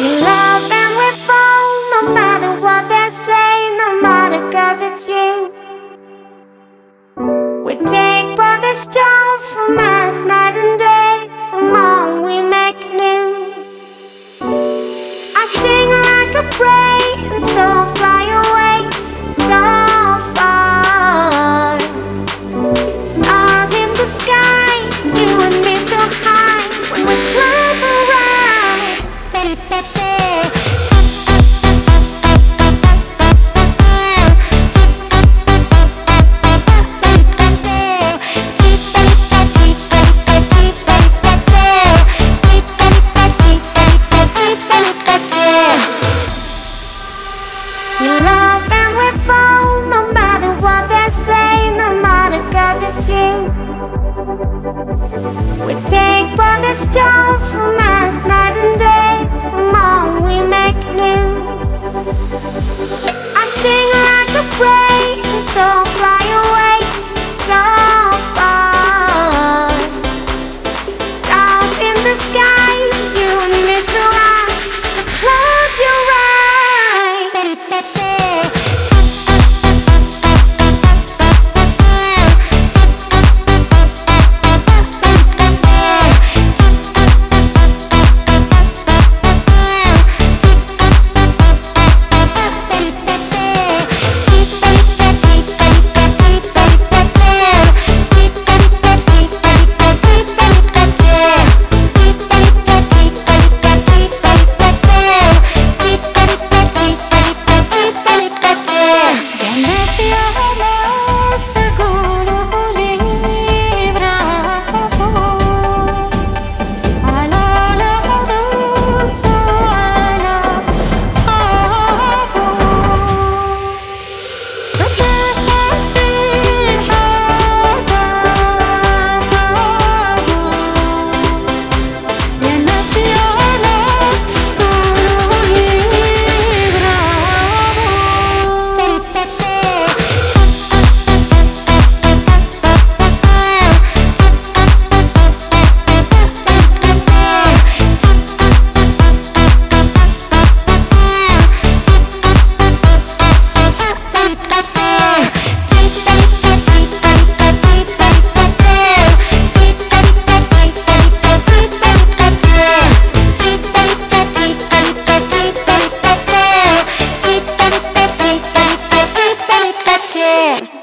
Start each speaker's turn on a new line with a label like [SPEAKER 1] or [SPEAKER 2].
[SPEAKER 1] We love and we fall no matter what they say, no matter cause it's you. We take what they stole from us night and day, from all we make new. I sing like a prayer, what from us night and day, we make new. I sing like a Ten.